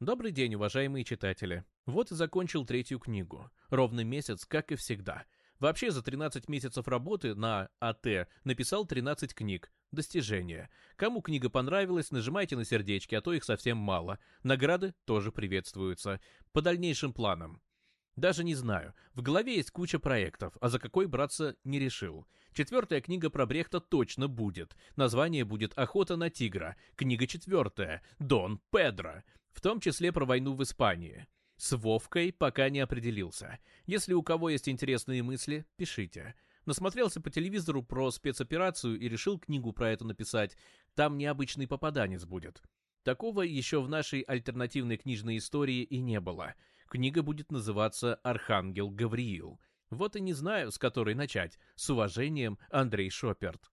Добрый день, уважаемые читатели. Вот и закончил третью книгу. Ровно месяц, как и всегда. Вообще, за 13 месяцев работы на АТ написал 13 книг. Достижение. Кому книга понравилась, нажимайте на сердечки, а то их совсем мало. Награды тоже приветствуются. По дальнейшим планам. Даже не знаю. В голове есть куча проектов, а за какой браться не решил. Четвертая книга про Брехта точно будет. Название будет «Охота на тигра». Книга четвертая. Дон Педро в том числе про войну в Испании. С Вовкой пока не определился. Если у кого есть интересные мысли, пишите. Насмотрелся по телевизору про спецоперацию и решил книгу про это написать. Там необычный попаданец будет. Такого еще в нашей альтернативной книжной истории и не было. Книга будет называться «Архангел Гавриил». Вот и не знаю, с которой начать. С уважением, Андрей Шоперт.